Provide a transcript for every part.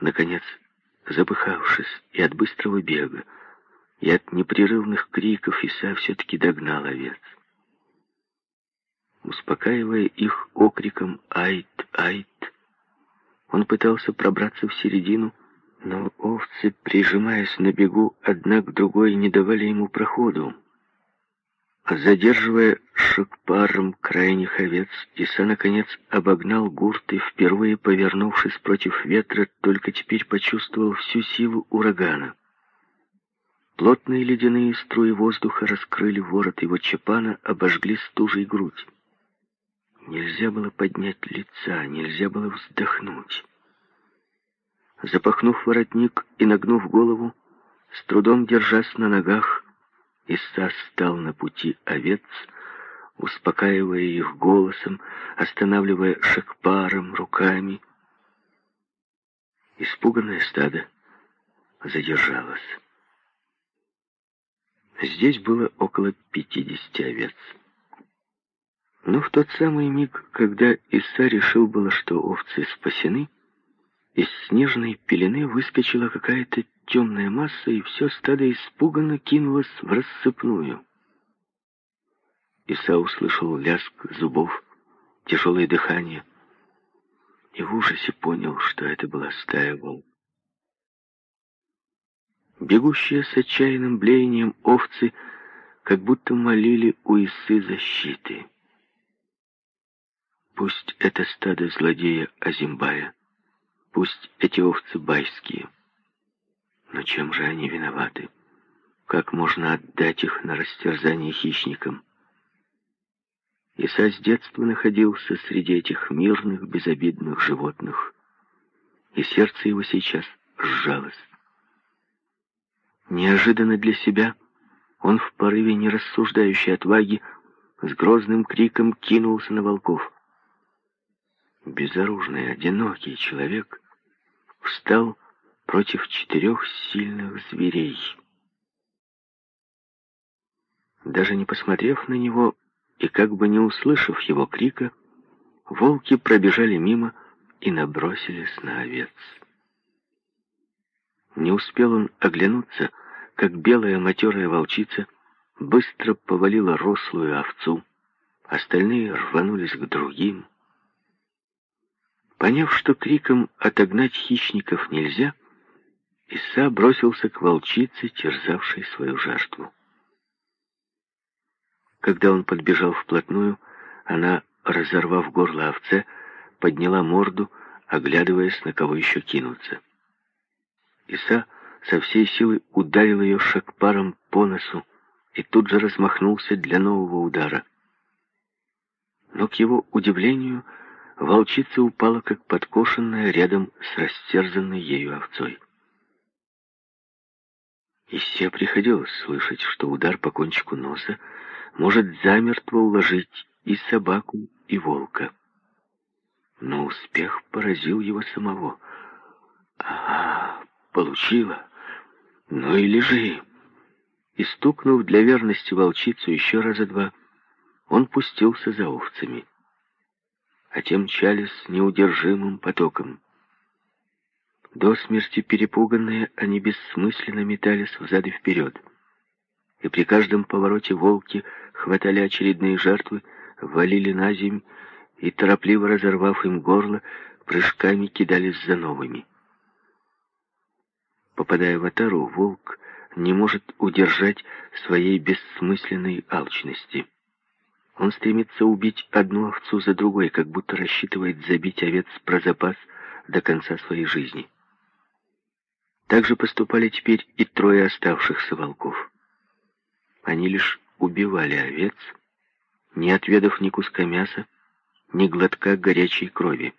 Наконец, запыхавшись и от быстрого бега, и от непрерывных криков Иса все-таки догнал овец. Успокаивая их окриком «Айт! Айт!», он пытался пробраться в середину, но овцы, прижимаясь на бегу одна к другой, не давали ему проходу. Задерживая шикпаром крайних овец, Иса, наконец, обогнал гурт и, впервые повернувшись против ветра, только теперь почувствовал всю силу урагана. Плотные ледяные струи воздуха раскрыли ворот его чапана, обожгли стужей грудь. Нельзя было поднять лица, нельзя было вздохнуть. Запахнув воротник и нагнув голову, с трудом держась на ногах, Иса стал на пути овец, успокаивая их голосом, останавливая шакпаром, руками. Испуганное стадо задержалось. Здесь было около пятидесяти овец. Но в тот самый миг, когда Иса решил было, что овцы спасены, из снежной пелены выскочила какая-то темная масса, и все стадо испуганно кинулось в рассыпную. Иса услышал лязг зубов, тяжелое дыхание, и в ужасе понял, что это была стая волк. Бегущие с отчаянным блеянием овцы как будто молили у Исы защиты. Пусть это стадо злодея Азимбая, пусть эти овцы байские. Но чем же они виноваты? Как можно отдать их на растерзание хищникам? Иса с детства находился среди этих мирных, безобидных животных, и сердце его сейчас сжалось. Неожиданно для себя он в порыве нерассуждающей отваги с грозным криком кинулся на волков. Безоружный, одинокий человек встал против четырех сильных зверей. Даже не посмотрев на него и как бы не услышав его крика, волки пробежали мимо и набросились на овец. Не успел он оглянуться, как белая матерая волчица быстро повалила рослую овцу. Остальные рванулись к другим. Поняв, что криком отогнать хищников нельзя, Иса бросился к волчице, терзавшей свою жертву. Когда он подбежал вплотную, она, разорвав горло овце, подняла морду, оглядываясь, на кого еще кинуться. Иса со всей силы ударил ее шагпаром по носу и тут же размахнулся для нового удара. Но, к его удивлению, волчица упала, как подкошенная, рядом с растерзанной ею овцой. Иссе приходилось слышать, что удар по кончику носа может замертво уложить и собаку, и волка. Но успех поразил его самого. «Ага, получила. Ну и лежи. И стукнув для верности волчицу еще раза два, он пустился за овцами. А те мчались неудержимым потоком. До смерти перепуганные, они бессмысленно метались взад и вперед. И при каждом повороте волки хватали очередные жертвы, валили на земь и, торопливо разорвав им горло, прыжками кидались за новыми. Попадая в отару, волк не может удержать своей бессмысленной алчности. Он стремится убить одну овцу за другой, как будто рассчитывает забить овец про запас до конца своей жизни. Так же поступали теперь и трое оставшихся волков. Они лишь убивали овец, не отведав ни куска мяса, ни глотка горячей крови.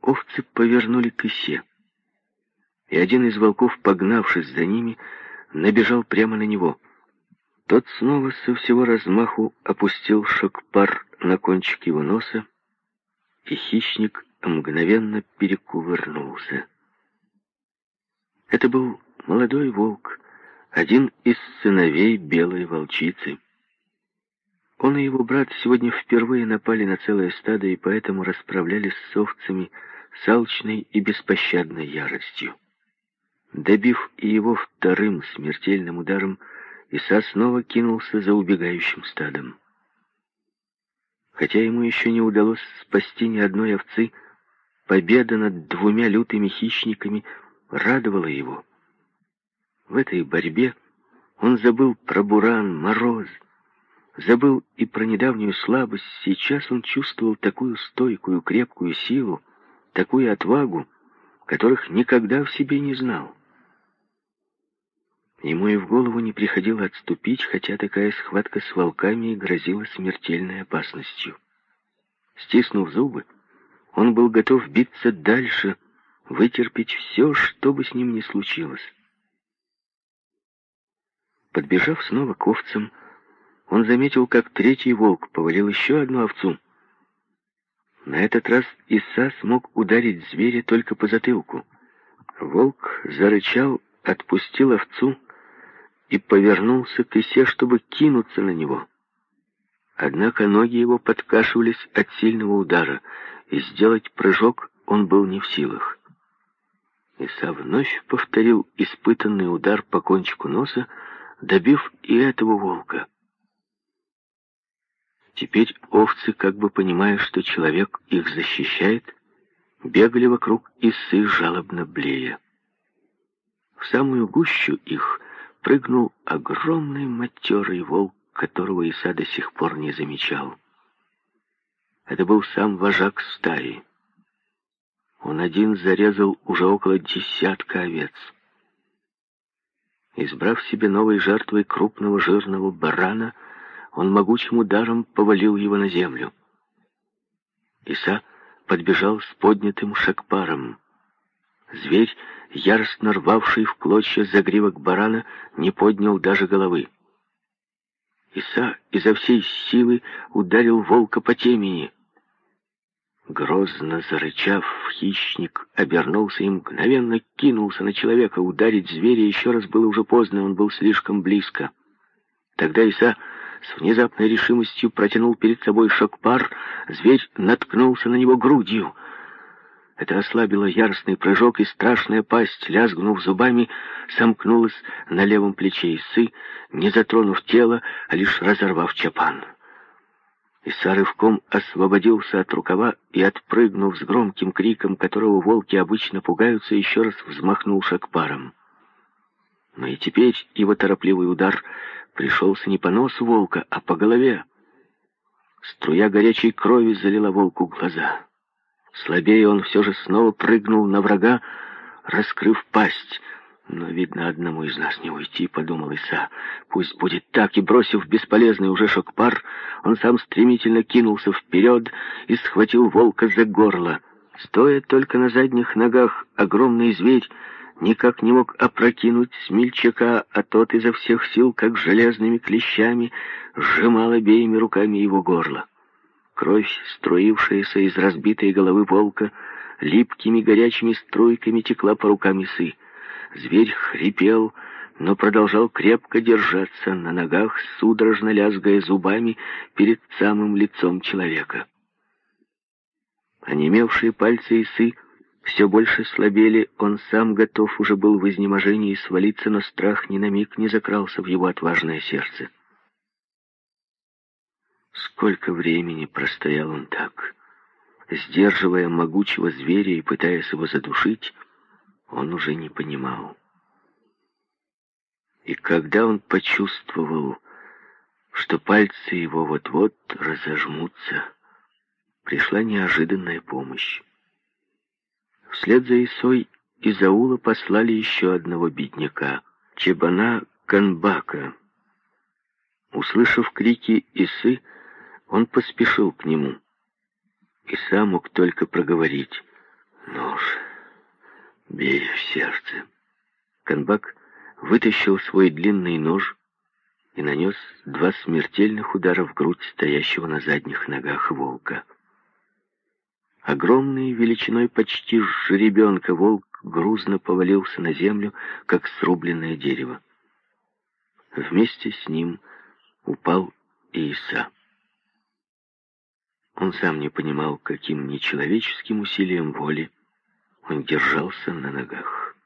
Овцы повернули к Исе и один из волков, погнавшись за ними, набежал прямо на него. Тот снова со всего размаху опустил шокпар на кончик его носа, и хищник мгновенно перекувырнулся. Это был молодой волк, один из сыновей белой волчицы. Он и его брат сегодня впервые напали на целое стадо и поэтому расправлялись с овцами с алчной и беспощадной яростью. Добив и его вторым смертельным ударом, Иса снова кинулся за убегающим стадом. Хотя ему еще не удалось спасти ни одной овцы, победа над двумя лютыми хищниками радовала его. В этой борьбе он забыл про буран, мороз, забыл и про недавнюю слабость. Сейчас он чувствовал такую стойкую, крепкую силу, такую отвагу, которых никогда в себе не знал. Ему и в голову не приходило отступить, хотя такая схватка с волками грозила смертельной опасностью. Стиснув зубы, он был готов биться дальше, вытерпеть все, что бы с ним ни случилось. Подбежав снова к овцам, он заметил, как третий волк повалил еще одну овцу. На этот раз Иса смог ударить зверя только по затылку. Волк зарычал, отпустил овцу и повернулся к Исе, чтобы кинуться на него. Однако ноги его подкашивались от сильного удара, и сделать прыжок он был не в силах. Иса вновь повторил испытанный удар по кончику носа, добив и этого волка. Теперь овцы, как бы понимая, что человек их защищает, бегали вокруг Исы, жалобно блея. В самую гущу их прыгнул огромный матерый волк, которого Иса до сих пор не замечал. Это был сам вожак стаи. Он один зарезал уже около десятка овец. Избрав себе новой жертвой крупного жирного барана, он могучим ударом повалил его на землю. Иса подбежал с поднятым шагпаром. Зверь, яростно рвавший в клочья загривок барана, не поднял даже головы. Иса изо всей силы ударил волка по темени. Грозно зарычав, хищник обернулся и мгновенно кинулся на человека. Ударить зверя еще раз было уже поздно, он был слишком близко. Тогда Иса с внезапной решимостью протянул перед собой шокпар, зверь наткнулся на него грудью. Это ослабило яростный прыжок, и страшная пасть, лязгнув зубами, сомкнулась на левом плече Исы, не затронув тело, а лишь разорвав чапан. Иса рывком освободился от рукава и, отпрыгнув с громким криком, которого волки обычно пугаются, еще раз взмахнул шагпаром. Но и теперь его торопливый удар пришелся не по носу волка, а по голове. Струя горячей крови залила волку глаза. Слабее он все же снова прыгнул на врага, раскрыв пасть — «Но, видно, одному из нас не уйти», — подумал Иса. «Пусть будет так», и, бросив бесполезный уже шокпар, он сам стремительно кинулся вперед и схватил волка за горло. Стоя только на задних ногах, огромный зверь никак не мог опрокинуть смельчака, а тот изо всех сил, как железными клещами, сжимал обеими руками его горло. Кровь, струившаяся из разбитой головы волка, липкими горячими струйками текла по рукам Исы. Зверь хрипел, но продолжал крепко держаться на ногах, судорожно лязгая зубами перед самым лицом человека. Онемевшие пальцы Исы все больше слабели, он сам готов уже был в изнеможении свалиться, но страх ни на миг не закрался в его отважное сердце. Сколько времени простоял он так, сдерживая могучего зверя и пытаясь его задушить, он уже не понимал. И когда он почувствовал, что пальцы его вот-вот разожмутся, пришла неожиданная помощь. Вслед за Исой из аула послали еще одного бедняка, Чебана Канбака. Услышав крики Исы, он поспешил к нему. Иса мог только проговорить. «Ну уж, бей в сердце. Канбак вытащил свой длинный нож и нанес два смертельных удара в грудь стоящего на задних ногах волка. Огромный, величиной почти жеребенка, волк грузно повалился на землю, как срубленное дерево. Вместе с ним упал и Иса. Он сам не понимал, каким нечеловеческим усилием воли он держался на ногах.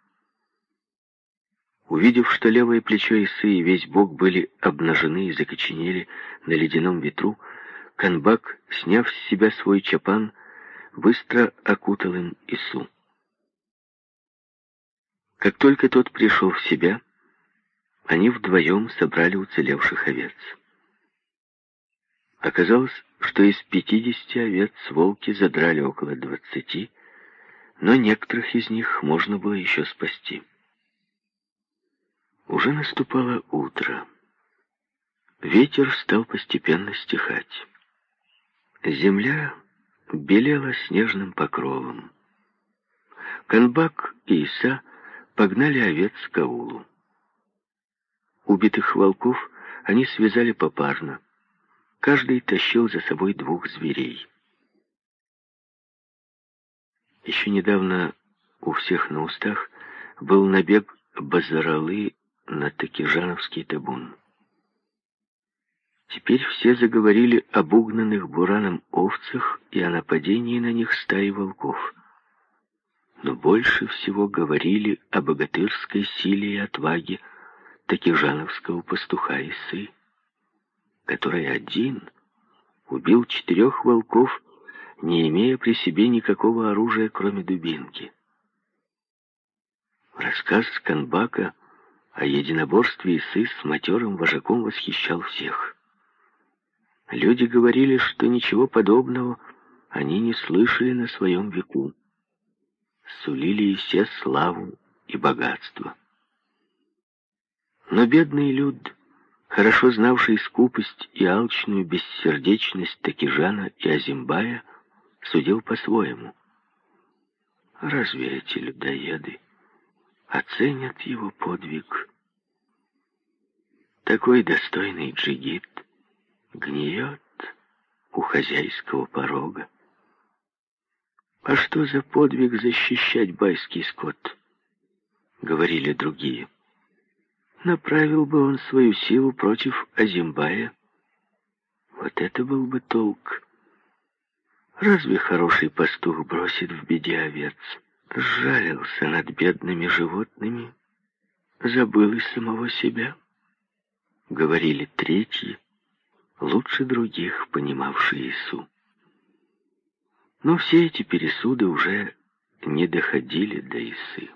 Увидев, что левое плечо Исы и весь бок были обнажены и закоченели на ледяном ветру, Канбак, сняв с себя свой чапан, быстро окутал им Ису. Как только тот пришел в себя, они вдвоем собрали уцелевших овец. Оказалось, что из пятидесяти овец волки задрали около двадцати, но некоторых из них можно было еще спасти. Уже наступало утро. Ветер стал постепенно стихать. Земля белела снежным покровом. Канбак и Иса погнали овец к аулу. Убитых волков они связали попарно. Каждый тащил за собой двух зверей. Еще недавно у всех на устах был набег Базаралы на Такижановский табун. Теперь все заговорили об угнанных бураном овцах и о нападении на них стаи волков. Но больше всего говорили о богатырской силе и отваге такижановского пастуха Исы, который один убил четырех волков, не имея при себе никакого оружия, кроме дубинки. Рассказ Канбака о единоборстве Исы с матерым вожаком восхищал всех. Люди говорили, что ничего подобного они не слышали на своем веку. Сулили и все славу и богатство. Но бедный люд, хорошо знавший скупость и алчную бессердечность Такижана и Азимбая, судил по-своему. Разве эти людоеды оценят его подвиг. Такой достойный джигит гниет у хозяйского порога. А что за подвиг защищать байский скот? Говорили другие. Направил бы он свою силу против Азимбая. Вот это был бы толк. Разве хороший пастух бросит в беде овец? сжалился над бедными животными, забыл и самого себя. Говорили третьи, лучше других, понимавшие Иису. Но все эти пересуды уже не доходили до Исы.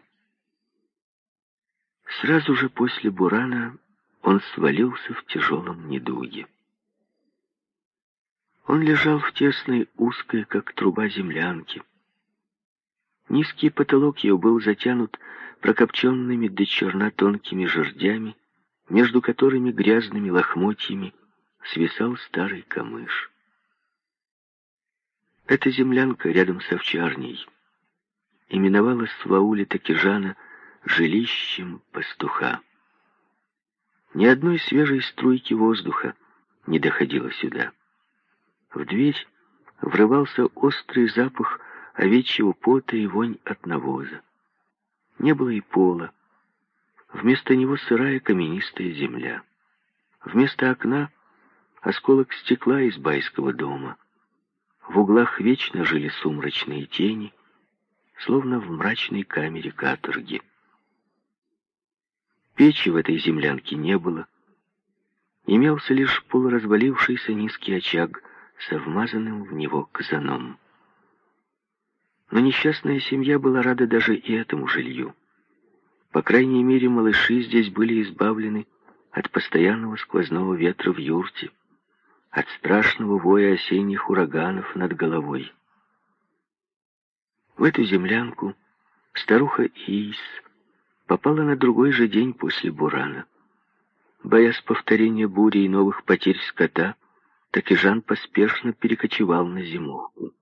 Сразу же после Бурана он свалился в тяжелом недуге. Он лежал в тесной, узкой, как труба землянки, Низкий потолок ее был затянут прокопченными до черна тонкими жердями, между которыми грязными лохмотьями свисал старый камыш. Эта землянка рядом с овчарней именовалась в ауле Такижана жилищем пастуха. Ни одной свежей струйки воздуха не доходило сюда. В дверь врывался острый запах овечьего пота и вонь от навоза. Не было и пола. Вместо него сырая каменистая земля. Вместо окна осколок стекла из байского дома. В углах вечно жили сумрачные тени, словно в мрачной камере каторги. Печи в этой землянке не было. Имелся лишь полуразвалившийся низкий очаг со вмазанным в него казаном. Но несчастная семья была рада даже и этому жилью. По крайней мере, малыши здесь были избавлены от постоянного сквозного ветра в юрте, от страшного воя осенних ураганов над головой. В эту землянку старуха Иис попала на другой же день после бурана. Боясь повторения бури и новых потерь скота, так и Жан поспешно перекочевал на зимовку.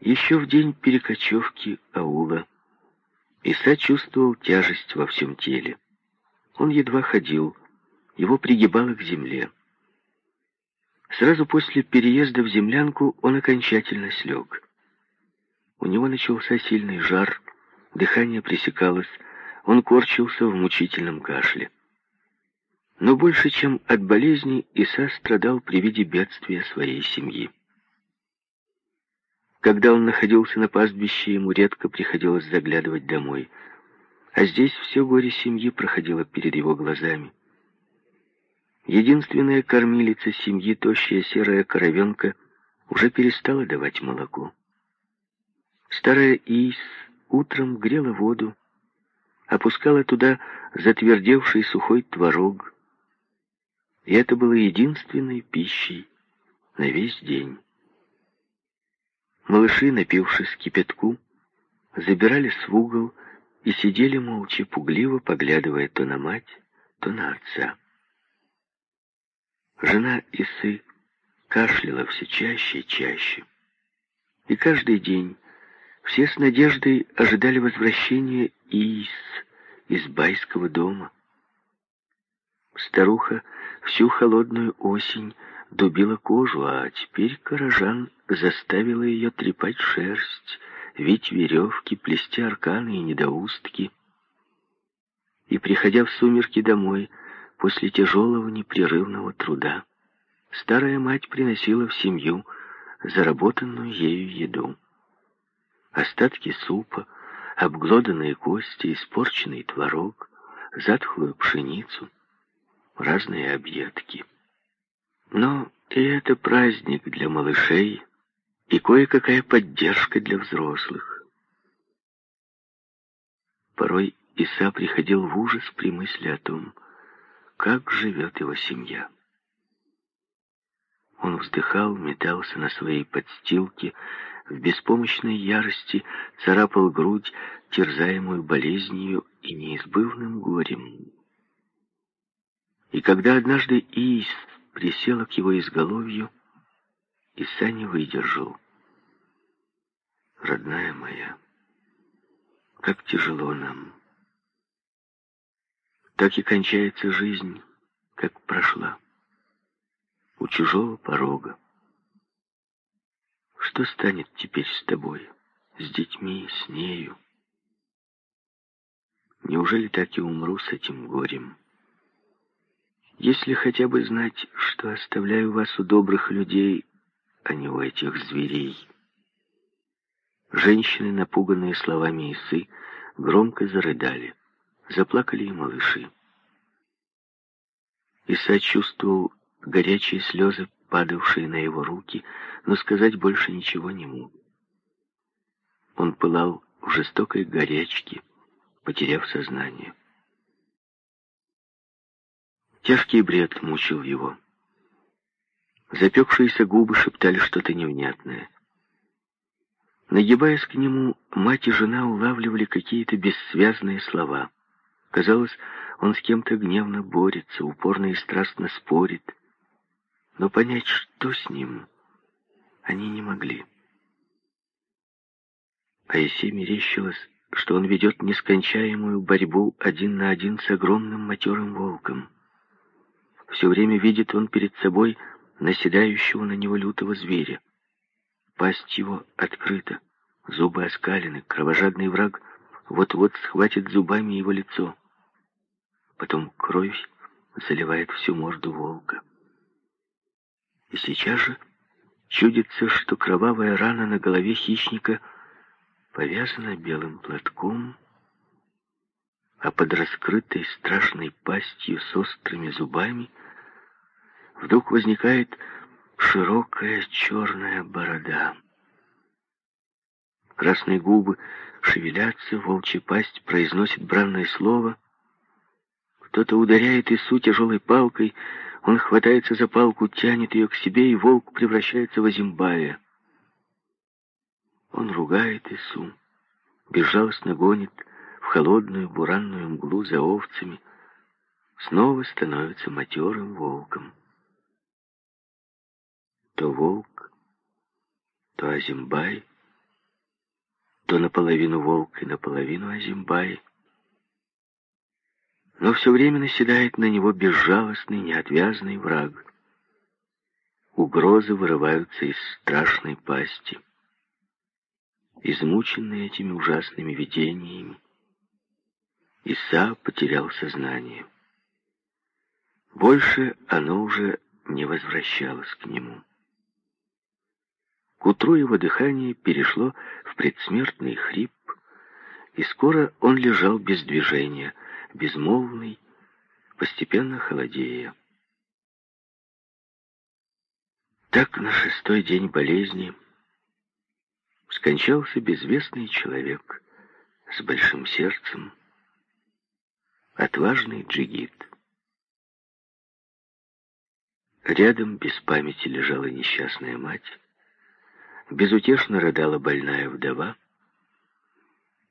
Еще в день перекочевки аула Иса чувствовал тяжесть во всем теле. Он едва ходил, его пригибало к земле. Сразу после переезда в землянку он окончательно слег. У него начался сильный жар, дыхание пресекалось, он корчился в мучительном кашле. Но больше, чем от болезни, Иса страдал при виде бедствия своей семьи. Когда он находился на пастбище, ему редко приходилось заглядывать домой. А здесь все горе семьи проходило перед его глазами. Единственная кормилица семьи, тощая серая коровенка, уже перестала давать молоко. Старая Ис утром грела воду, опускала туда затвердевший сухой творог, и это было единственной пищей на весь день. Малыши, напившись кипятку, забирались в угол и сидели молча, пугливо поглядывая то на мать, то на отца. Жена Исы кашляла все чаще и чаще. И каждый день все с надеждой ожидали возвращения Ис из байского дома. Старуха всю холодную осень дубила кожу, а теперь Каражан заставила ее трепать шерсть, вить веревки, плести арканы и недоустки. И, приходя в сумерки домой, после тяжелого непрерывного труда, старая мать приносила в семью заработанную ею еду. Остатки супа, обглоданные кости, испорченный творог, затхлую пшеницу, разные объедки. Но и это праздник для малышей и кое-какая поддержка для взрослых. Порой Иса приходил в ужас при мысли о том, как живет его семья. Он вздыхал, метался на своей подстилке, в беспомощной ярости царапал грудь, терзаемую болезнью и неизбывным горем. И когда однажды Иис присела к его изголовью, Иса не выдержал. «Родная моя, как тяжело нам. Так и кончается жизнь, как прошла, у чужого порога. Что станет теперь с тобой, с детьми, с нею? Неужели так и умру с этим горем?» Если хотя бы знать, что оставляю вас у добрых людей, а не у этих зверей. Женщины, напуганные словами Исы, громко зарыдали. Заплакали и малыши. Иса чувствовал горячие слезы, падавшие на его руки, но сказать больше ничего не мог. Он пылал в жестокой горячке, потеряв сознание. Тяжкий бред мучил его. Запекшиеся губы шептали что-то невнятное. Нагибаясь к нему, мать и жена улавливали какие-то бессвязные слова. Казалось, он с кем-то гневно борется, упорно и страстно спорит. Но понять, что с ним, они не могли. А Есей мерещилось, что он ведет нескончаемую борьбу один на один с огромным матерым волком. Все время видит он перед собой наседающего на него лютого зверя. Пасть его открыта, зубы оскалены, кровожадный враг вот-вот схватит зубами его лицо. Потом кровь заливает всю морду волка. И сейчас же чудится, что кровавая рана на голове хищника повязана белым платком, а под раскрытой страшной пастью с острыми зубами вдруг возникает широкая черная борода. Красные губы шевелятся, волчья пасть произносит бранное слово. Кто-то ударяет Ису тяжелой палкой, он хватается за палку, тянет ее к себе, и волк превращается в Азимбая. Он ругает Ису, безжалостно гонит, холодную буранную мглу за овцами, снова становится матерым волком. То волк, то Азимбай, то наполовину волк и наполовину Азимбай. Но все время наседает на него безжалостный, неотвязный враг. Угрозы вырываются из страшной пасти. Измученные этими ужасными видениями, Иса потерял сознание. Больше оно уже не возвращалось к нему. К утру его дыхание перешло в предсмертный хрип, и скоро он лежал без движения, безмолвный, постепенно холодея. Так на шестой день болезни скончался безвестный человек с большим сердцем, отважный джигит. Рядом без памяти лежала несчастная мать, безутешно рыдала больная вдова,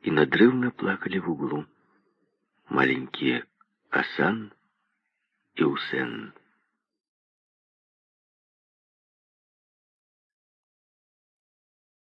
и надрывно плакали в углу маленькие Асан и Усен.